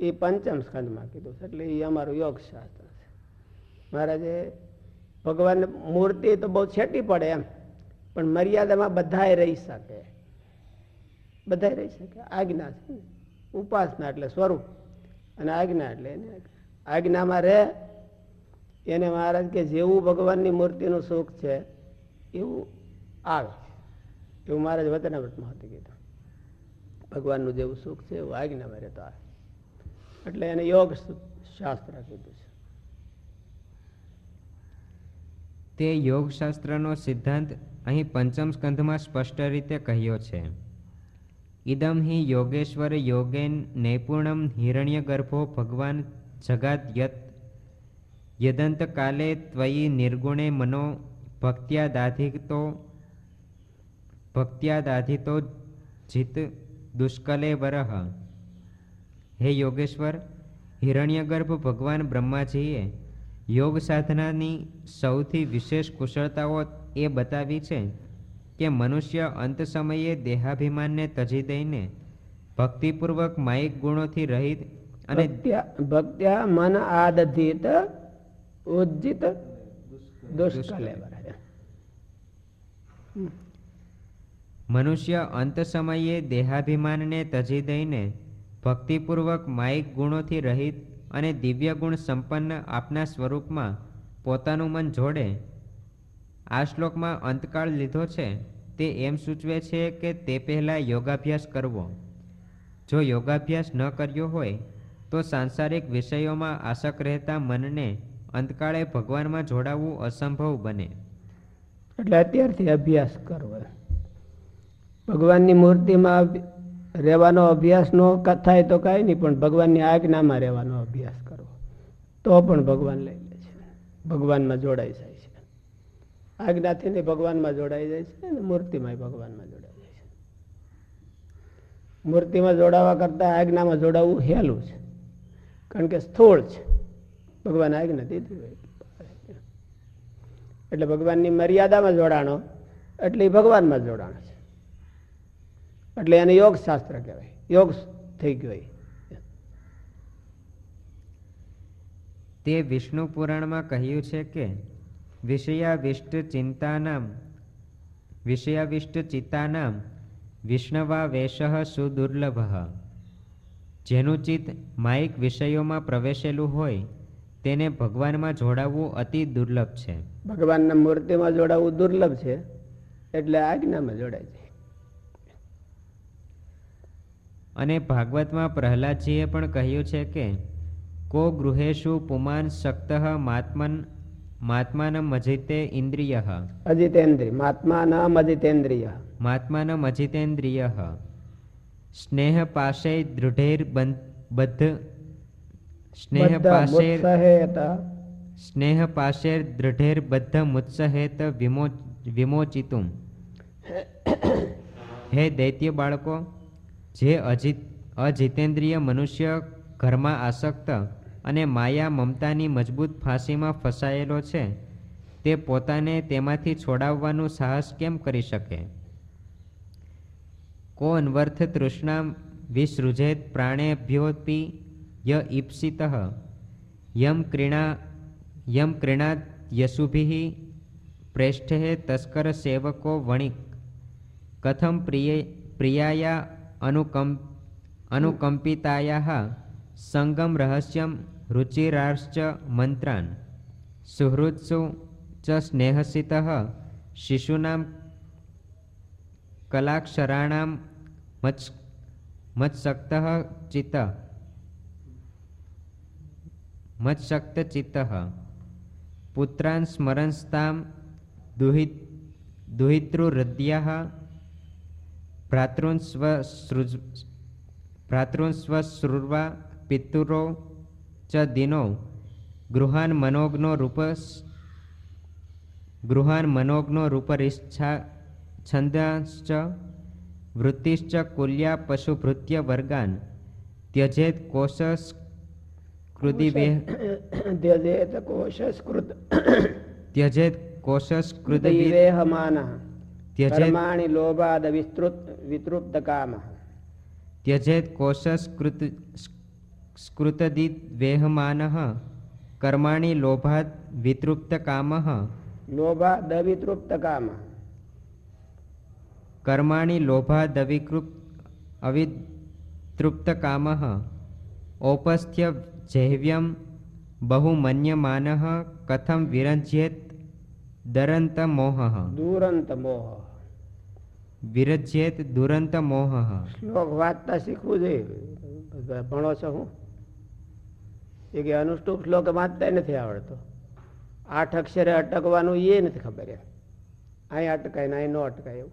એ પંચમ સ્કંદમાં કીધું છે, એટલે એ અમારું યોગ શાસ્ત્ર છે. મહારાજે ભગવાન મૂર્તિ તો બહુ છેટી પડે એમ. પણ મર્યાદામાં બધાય રહી શકે. બધાએ રહી શકે. આજ્ઞા છે ઉપાસના એટલે સ્વરૂપ. અને આજ્ઞા એટલે એને આજ્ઞામાં રહે. એને મહારાજ કે જેવું ભગવાનની મૂર્તિનું સુખ છે, એવું આવે. એવું મહારાજ વચનામૃતમાં હતું કીધું. ભગવાનનું જેવું સુખ છે, એવું આજ્ઞામાં રહેતો આવે. એટલે એને યોગ શાસ્ત્ર કીધું છે. તે યોગશાસ્ત્રનો સિદ્ધાંત અહીં પંચમ સ્કંધમાં સ્પષ્ટ રીતે કહ્યો છે. ઇદમ હિ યોગેશ્વર યોગેન નૈપુણમ હિરણ્યગર્ભો ભગવાન જગાત યત. યદંત કાલે ત્વયી નિર્ગુણે મનો ભક્ત્યાદાધિતો ભક્ત્યાદાધિતો જીત દુષ્કલે વરહ હે યોગેશ્વર હિરણ્યગર્ભ ભગવાન બ્રહ્માજીએ યોગ સાધનાની સૌથી વિશેષ કુશળતાઓ એ બતાવી છે કે મનુષ્ય અંત સમયે દેહાભિમાનને તજી દઈને ભક્તિપૂર્વક માયિક ગુણોથી રહિત અને ભક્ત્યા મન આદધિત ઉજ્જિત મનુષ્ય અંત સમયે દેહાભિમાનને તજી દઈને ભક્તિપૂર્વક માયિક ગુણોથી રહિત અને દિવ્ય ગુણ સંપન્ન આપના સ્વરૂપમાં પોતાનું મન જોડે આ શ્લોકમાં અંતકાળ લીધો છે, તે એમ સૂચવે છે કે તે પહેલાં યોગાભ્યાસ કરવો. જો યોગાભ્યાસ ન કર્યો હોય, તો સાંસારિક વિષયોમાં આસક રહેતા મનને અંતકાળે ભગવાનમાં જોડાવવું અસંભવ બને. એટલે અત્યારથી અભ્યાસ કરવો. ભગવાનની મૂર્તિમાં રહેવાનો અભ્યાસ ન થાય તો કાંઈ નહીં, પણ ભગવાનની આજ્ઞામાં રહેવાનો અભ્યાસ કરવો. તો પણ ભગવાન લઈ લે છે. ભગવાનમાં જોડાઈ જાય આજ્ઞાથી ને ભગવાનમાં જોડાઈ જાય છે અને મૂર્તિમાં ભગવાનમાં જોડાઈ જાય છે. મૂર્તિમાં જોડાવા કરતાં આજ્ઞામાં જોડાવવું હેલું છે. કારણ કે સ્થૂળ છે. ભગવાન આજ્ઞા દીધી એટલે ભગવાનની મર્યાદામાં જોડાણો એટલે ભગવાનમાં જોડાણ છે. એટલે એને યોગ શાસ્ત્ર કહેવાય. યોગ થઈ ગયો. તે વિષ્ણુ પુરાણમાં કહ્યું છે કે વિષયાવિષ્ટ ચિંતાનામ વિષયાવિષ્ટ ચિત્તાનામ વિષ્ણવા વેશ સુદુર્લભ જેનું ચિત્ત માયિક વિષયોમાં પ્રવેશેલું હોય તેને ભગવાનમાં જોડાવવું અતિ દુર્લભ છે ભગવાનના મૂર્તિમાં જોડાવવું દુર્લભ છે એટલે આજ્ઞામાં જોડાય છે અને ભાગવતમાં પ્રહલાદજીએ પણ કહ્યું છે કે કો ગૃહેશુ પુમાન શક્ત માત્મન માત્માન મજિતે ઇન્દ્રિય અજિતેન્દ્રિય મહાત્મા નામ અજિતેન્દ્રિય માત્માન મજિતેન્દ્રિય સ્નેહ પાશે દૃઢેર બદ્ધ સ્નેહ મુત્સહેત સ્નેહ પાશેર દૃઢેર બદ્ધ મુત્સહેત વિમો વિમોચિતુમ હે દૈત્ય બાળકો જે અજિત અજિતેન્દ્રિય મનુષ્ય ઘરમાં આસક્ત અને માયા મમતાની મજબૂત ફાંસીમાં ફસાયેલો છે. તે પોતાને તેમાંથી છોડાવવાનું સાહસ કેમ કરી શકે? કો અન્વર્થ તૃષ્ણા વિસૃજેત પ્રાણેભ્યોપી ય ઈપ્સિત. યમ ક્રીણા, યમ ક્રીણાત યશુભિ પ્રેષ્ઠે તસ્કર સેવકો વણિક. કથમ પ્રિય, પ્રિયાયા અનુકંપ, અનુકંપિતાયા. સંગમ રહસ્યમ રુચિરાશ્ચ મંત્રાન સુહૃત્સુ ચ સ્નેહસિત શિશુના કલાક્ષરાણામ મત્સ મત્સક્ત ચિત્ત મત્સક્ત ચિત્ત પુત્રાન સ્મરંસ્તામ દુહિત દુહિતૃહૃદયા ભ્રાતॄન સ્વ પિત્તુરો ચ દિનો. ગૃહાન મનોજ્ઞો રૂપ ગૃહાન મનોજ્ઞો રૂપરિચ્છા છંદાંશ્ચ વૃત્તિશ્ચ કુલ્યા પશુભૃત્ય વર્ગાન. ત્યજેત કોશસ કૃદિવેહ ત્યજેત કોશસ કૃત ત્યજેત કોશસ કૃદિવેહમાનઃ કર્માણિ લોભાદ સ્કૃતદિદ્વેહમાન કર્માણી લોભાદ વિતૃપ્ત કામ લોભાદ અવિતૃપ્ત કામ કર્માણી લોભાદ અવિકૃપ્ત અવિતૃપ્ત કામ ઔપસ્થ્ય જૈવ્યમ બહુમન્યમાન કથમ વિરજ્યેત દરંત મોહ દુરંત મોહ વિરજ્યેત દુરંત મોહ શ્લોક વાંચતા શીખવું જોઈએ ભણો છો હું એ કે અનુષ્ટુપ શ્લોક વાંચતા નથી આવડતો. આઠ અક્ષરે અટકવાનું એ નથી ખબર એમ. અહીં અટકાય ને અહીં ન અટકાય એવું.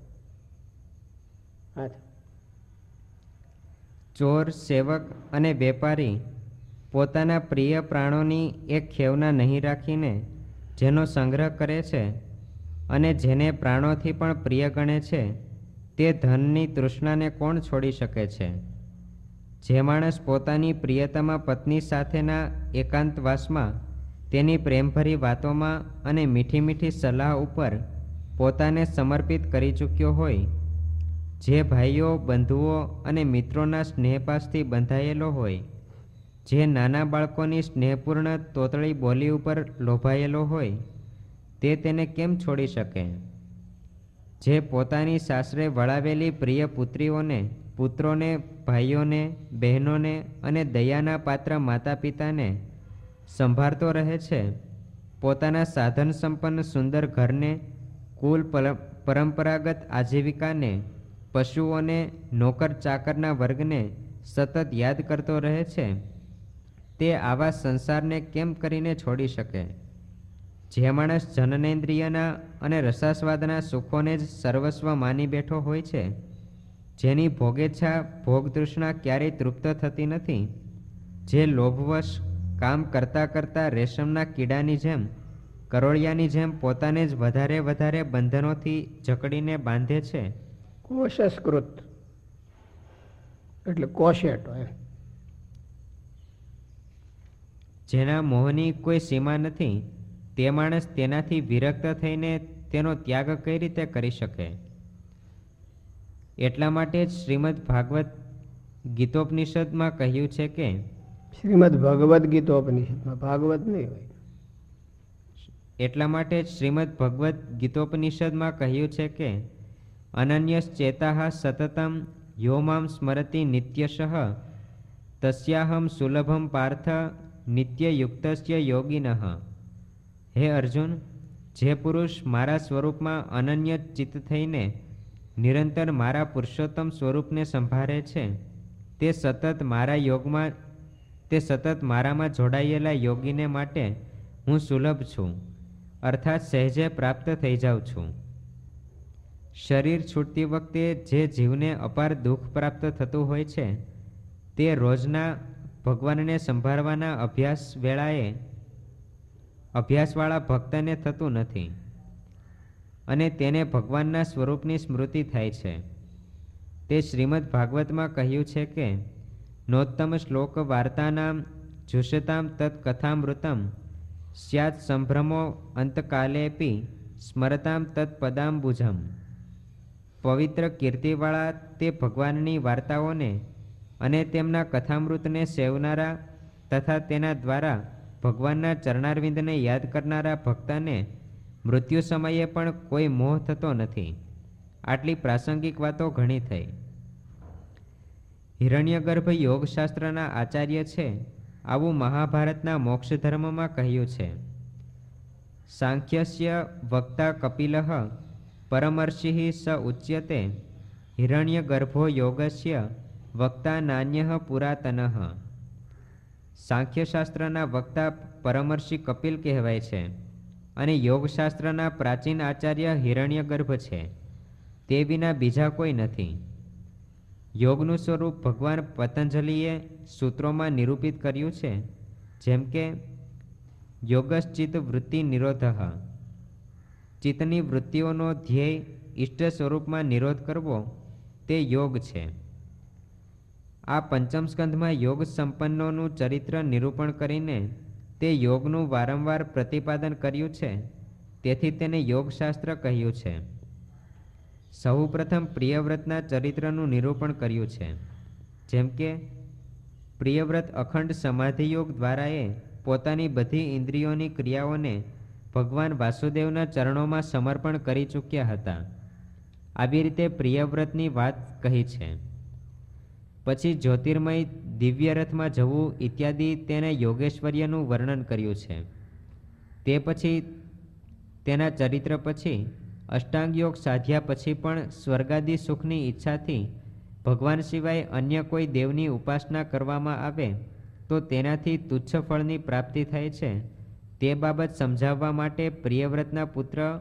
હા. ચોર, સેવક અને વેપારી પોતાના પ્રિય પ્રાણોની એક ખેવના નહીં રાખીને જેનો સંગ્રહ કરે છે અને જેને પ્રાણોથી પણ પ્રિય ગણે છે, તે ધનની તૃષ્ણાને કોણ છોડી શકે છે? જે માણસ પોતાની પ્રિયતમા પત્ની સાથેના એકાંતવાસમાં તેની પ્રેમભરી વાતોમાં અને મીઠી મીઠી સલાહ ઉપર પોતાને સમર્પિત કરી ચૂક્યો હોય, જે ભાઈઓ, બંધુઓ અને મિત્રોના સ્નેહપાસથી બંધાયેલો હોય, જે નાના બાળકોની સ્નેહપૂર્ણ તોતળી બોલી ઉપર લોભાયેલો હોય, તે તેને કેમ છોડી શકે? જે પોતાની સાસરે વળાવેલી પ્રિય પુત્રીઓને પુત્રોને, ભાઈઓને, બહેનોને અને દયાના પાત્ર માતા પિતાને સંભાળતો રહે છે. પોતાના સાધન સંપન્ન સુંદર ઘરને, કુલ પર- પરંપરાગત આજીવિકાને, પશુઓને, નોકર ચાકરના વર્ગને સતત યાદ કરતો રહે છે. તે આવા સંસારને કેમ કરીને છોડી શકે? જે માણસ જનનેન્દ્રિયના અને રસાસ્વાદના સુખોને જ સર્વસ્વ માની બેઠો હોય છે. જેની ભોગેચ્છા ભોગતૃષ્ણા ક્યારેય તૃપ્ત થતી નથી. જે લોભવશ કામ કરતાં કરતાં રેશમના કીડાની જેમ કરોળિયાની જેમ પોતાને જ વધારે વધારે બંધનોથી જકડીને બાંધે છે. કોશસ્કૃત. એટલે કોશેટો એમ. જેના મોહની કોઈ સીમા નથી તે માણસ તેનાથી વિરક્ત થઈને તેનો ત્યાગ કઈ રીતે કરી શકે? એટલા માટે જ શ્રીમદ ભાગવત ગીતોપનિષદમાં કહ્યું છે કે શ્રીમદ ભગવદ્ ગીતોપનિષદમાં ભાગવત નહીં હોય. એટલા માટે જ શ્રીમદ ભગવદ્ ગીતોપનિષદમાં કહ્યું છે કે અનન્યસ ચેતા સતતમ યોમામ સ્મરતિ નિત્યશઃ તસ્યાહમ સુલભમ પાર્થ નિત્યયુક્તસ્ય યોગિન। હે અર્જુન જે પુરુષ મારા સ્વરૂપમાં અનન્ય ચિત્ત થઈને નિરંતર મારા પુરુષોત્તમ સ્વરૂપને સંભાળે છે. તે સતત મારા યોગમાં, તે સતત મારામાં જોડાયેલા યોગીને માટે હું સુલભ છું, અર્થાત સહેજે પ્રાપ્ત થઈ જાઉં છું. શરીર છૂટતી વખતે જે જીવને અપાર દુઃખ પ્રાપ્ત થતું હોય છે, તે રોજના ભગવાનને સંભાળવાના અભ્યાસ વેળાએ, અભ્યાસવાળા ભક્તને થતું નથી. અને તેને ભગવાનના સ્વરૂપની સ્મૃતિ થાય છે. તે શ્રીમદ ભાગવતમાં કહ્યું છે કે, નોત્તમ શ્લોક વાર્તાનામ જુષતામ તત્કથામૃતમ સ્યાત સંભ્રમો અંતકાલેપી સ્મરતામ તત્પદાંબુજમ પવિત્ર કીર્તિવાળા તે ભગવાનની વાર્તાઓને અને તેમના કથામૃતને સેવનારા તથા તેના દ્વારા ભગવાનના ચરણારવિંદને યાદ કરનારા ભક્તને મૃત્યુ સમયે પણ કોઈ મોહ થતો નથી. આટલી પ્રાસંગિક વાતો ઘણી થઈ. હિરણ્યગર્ભ યોગશાસ્ત્રના આચાર્ય છે. આવું મહાભારતના મોક્ષ ધર્મમાં કહ્યું છે. સાંખ્યસ્ય વક્તા કપિલ પરમર્ષિ સ ઉચ્યતે હિરણ્યગર્ભો યોગસ્ય વક્તા નાન્ય પુરાતન. સાંખ્યશાસ્ત્રના વક્તા પરમર્ષિ કપિલ કહેવાય છે. અને યોગશાસ્ત્રના પ્રાચીન આચાર્ય હિરણ્યગર્ભ છે. તે વિના બીજા કોઈ નથી. યોગનું સ્વરૂપ ભગવાન પતંજલિએ સૂત્રોમાં નિરૂપિત કર્યું છે, જેમ કે, યોગશ્ચિત વૃત્તિ નિરોધ. ચિત્તની વૃત્તિઓનો ધ્યેય ઇષ્ટ સ્વરૂપમાં નિરોધ કરવો, તે યોગ છે. આ પંચમ સ્કંધમાં યોગ સંપન્નોનું ચરિત્ર નિરૂપણ કરીને તે યોગનું વારંવાર પ્રતિપાદન કર્યું છે, તેથી તેને યોગશાસ્ત્ર કહ્યું છે. સૌ પ્રથમ પ્રિયવ્રતના ચરિત્રનું નિરૂપણ કર્યું છે, જેમ કે, પ્રિયવ્રત અખંડ સમાધિયોગ દ્વારાએ પોતાની બધી ઇન્દ્રિયોની ક્રિયાઓને ભગવાન વાસુદેવના ચરણોમાં સમર્પણ કરી ચૂક્યા હતા. આવી રીતે પ્રિયવ્રતની વાત કહી છે. પછી જ્યોતિર્મય દિવ્ય રથમાં જવું ઇત્યાદિ તેને યોગેશ્વર્યનું વર્ણન કર્યું છે. તે પછી તેના ચરિત્ર પછી અષ્ટાંગ યોગ સાધ્યા પછી પણ સ્વર્ગાદી સુખની ઈચ્છાથી ભગવાન સિવાય અન્ય કોઈ દેવની ઉપાસના કરવામાં આવે તો તેનાથી તુચ્છ ફળની પ્રાપ્તિ થાય છે. તે બાબત સમજાવવા માટે પ્રિયવ્રતના પુત્ર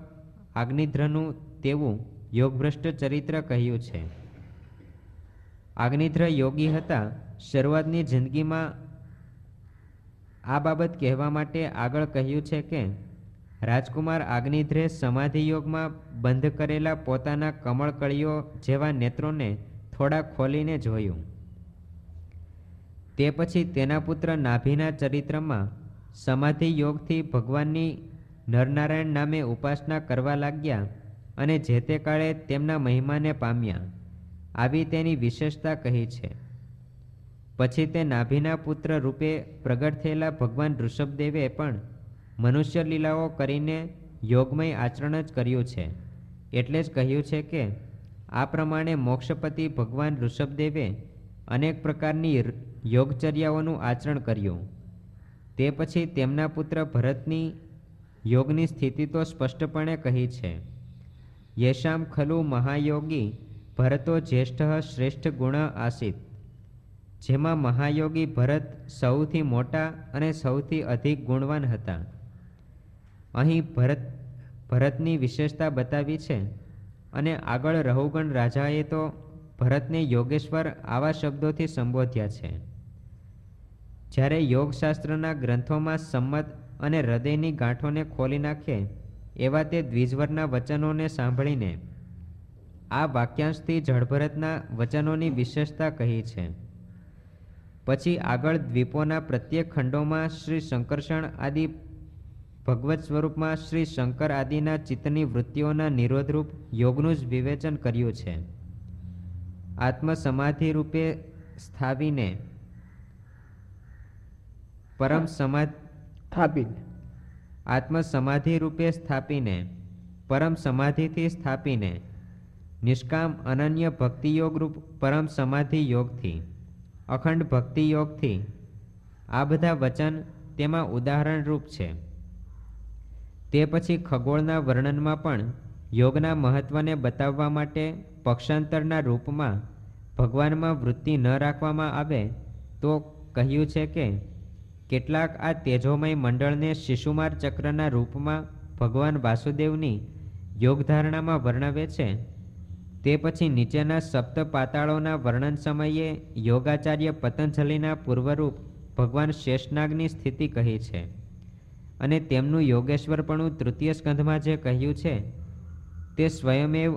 આગ્નિધ્રનું તેવું યોગભ્રષ્ટ ચરિત્ર કહ્યું છે. આગ્નિધ્ર યોગી હતા. શરૂઆતની જિંદગીમાં આ બાબત કહેવા માટે આગળ કહ્યું છે કે, રાજકુમાર આગ્નિધ્રે સમાધિ યોગમાં બંધ કરેલા પોતાના કમળકળીઓ જેવા નેત્રોને થોડા ખોલીને જોયું. તે પછી તેના પુત્ર નાભીના ચરિત્રમાં સમાધિ યોગથી ભગવાનની નરનારાયણ નામે ઉપાસના કરવા લાગ્યા અને જે તે કાળે તેમના મહિમાને પામ્યા. આવી તેની વિશેષતા કહી છે. પછી તે નાભીના પુત્ર રૂપે પ્રગટ થયેલા ભગવાન ઋષભદેવે પણ મનુષ્ય લીલાઓ કરીને યોગમય આચરણ જ કર્યું છે. એટલે જ કહ્યું છે કે, આ પ્રમાણે મોક્ષપતિ ભગવાન ઋષભદેવે અનેક પ્રકારની યોગચર્યાઓનું આચરણ કર્યું. તે પછી તેમના પુત્ર ભરતની યોગની સ્થિતિ તો સ્પષ્ટપણે કહી છે. યશામ ખલુ મહાયોગી ભરતો જ્યેષ્ઠ શ્રેષ્ઠ ગુણ આસિત, જેમાં મહાયોગી ભરત સૌથી મોટા અને સૌથી અધિક ગુણવાન હતા. અહીં ભરત, ભરતની વિશેષતા બતાવી છે અને આગળ રહુગણ રાજાએ તો ભરતને યોગેશ્વર આવા શબ્દોથી સંબોધ્યા છે. જ્યારે યોગશાસ્ત્રના ગ્રંથોમાં સંમત અને હૃદયની ગાંઠોને ખોલી નાખે એવા તે દ્વિજવરના વચનોને સાંભળીને આ વાક્યાંશથી જળભરતના વચનોની વિશેષતા કહી છે. પછી આગળ દ્વીપોના પ્રત્યેક ખંડોમાં શ્રી શંકરષણ આદિ ભગવત સ્વરૂપમાં શ્રી શંકર આદિના ચિત્તની વૃત્તિઓના નિરોધરૂપ યોગનું જ વિવેચન કર્યું છે. આત્મ સમાધિ રૂપે સ્થાવીને પરમ સમાધ સ્થાપીને. આત્મ સમાધિ રૂપે સ્થાપીને પરમ સમાધિથી સ્થાપીને નિષ્કામ અનન્ય ભક્તિયોગરૂપ પરમ સમાધિ યોગથી, અખંડ ભક્તિ યોગથી. આ બધા વચન તેમાં ઉદાહરણરૂપ છે. તે પછી ખગોળના વર્ણનમાં પણ યોગના મહત્વને બતાવવા માટે પક્ષાંતરના રૂપમાં ભગવાનમાં વૃત્તિ ન રાખવામાં આવે તો કહ્યું છે કે, કેટલાક આ તેજોમય મંડળને શિશુમાર ચક્રના રૂપમાં ભગવાન વાસુદેવની યોગધારણામાં વર્ણવે છે. તે પછી નીચેના સપ્ત પાતાળોના વર્ણન સમયે યોગાચાર્ય પતંજલિના પૂર્વરૂપ ભગવાન શેષનાગની સ્થિતિ કહી છે. અને તેમનું યોગેશ્વરપણું તૃતીય સ્કંધમાં જે કહ્યું છે તે સ્વયમેવ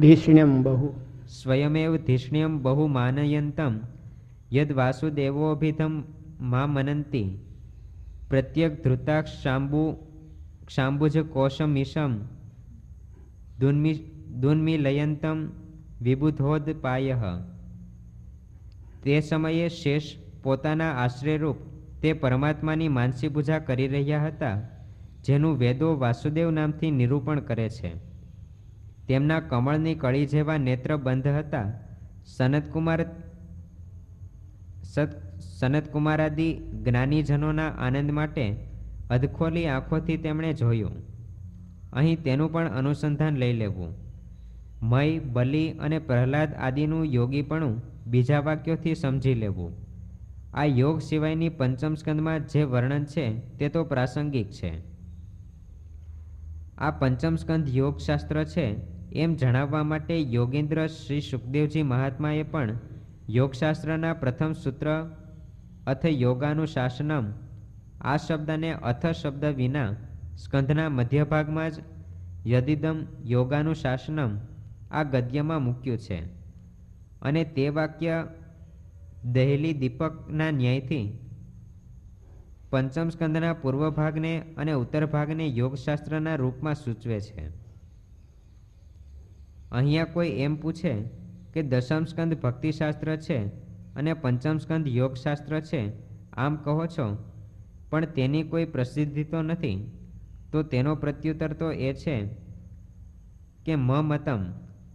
ભીષણ્યમ બહુ. સ્વયમેવ ધીષ્ણ્યમ બહુ માનયંતમ યદ વાસુદેવોભિધમ મા મનંતી પ્રત્યક ધૃતાક્ષ શાંબુ શાંબુજ કોશમિશમ દુન્મિ દુન્મિલયંતમ વિબુધોદ પાય તે સમયે શેષ પોતાના આશ્રયરૂપ તે પરમાત્માની માનસી પૂજા કરી રહ્યા હતા જેનું વેદો વાસુદેવ નામથી નિરૂપણ કરે છે તેમના કમળની કળી જેવા નેત્ર બંધ હતા, સનતકુમાર, સત, સનતકુમારાદિ જ્ઞાનીજનોના આનંદ માટે અધખોલી આંખોથી તેમણે જોયું। અહીં તેનું પણ અનુસંધાન લઈ લેવું. મય, બલિ અને પ્રહલાદ આદિનું યોગીપણું બીજા વાક્યોથી સમજી લેવું. આ યોગ સિવાયની પંચમ સ્કંદમાં જે વર્ણન છે તે તો પ્રાસંગિક છે. આ પંચમ સ્કંદ યોગશાસ્ત્ર છે એમ જણાવવા માટે યોગેન્દ્ર શ્રી સુખદેવજી મહાત્માએ પણ યોગશાસ્ત્રના પ્રથમ સૂત્ર અથ યોગાનુશાસનમ આ શબ્દને અથ શબ્દ વિના સ્કંધના મધ્યભાગમાં જ યદિદમ યોગાનુશાસનમ આ ગદ્યમાં મૂક્યું છે. અને તે વાક્ય દહેલી દીપકના ન્યાયથી પંચમ સ્કંદના પૂર્વ ભાગને અને ઉત્તર ભાગને યોગશાસ્ત્રના રૂપમાં સૂચવે છે. અહીંયા કોઈ એમ પૂછે કે દશમ સ્કંદ ભક્તિશાસ્ત્ર છે અને પંચમ સ્કંદ યોગશાસ્ત્ર છે, આમ કહો છો, પણ તેની કોઈ પ્રસિદ્ધિ તો નથી. તો તેનો પ્રત્યુત્તર તો એ છે કે મ મતમ.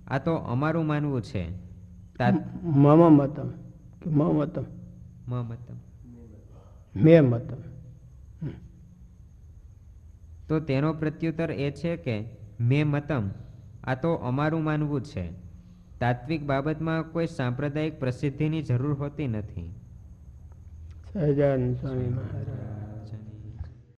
આ તો અમારું માનવું છે. મમ મતમ. કે મ મતમ. મ મતમ. મે મતમ. તો તેનો પ્રત્યુત્તર એ છે કે મે મતમ. આ તો અમારું માનવું છે. તાત્વિક બાબતમાં કોઈ સાંપ્રદાયિક પ્રસિદ્ધિની જરૂર હોતી નથી. સહજાનંદ સ્વામી મહારાજ.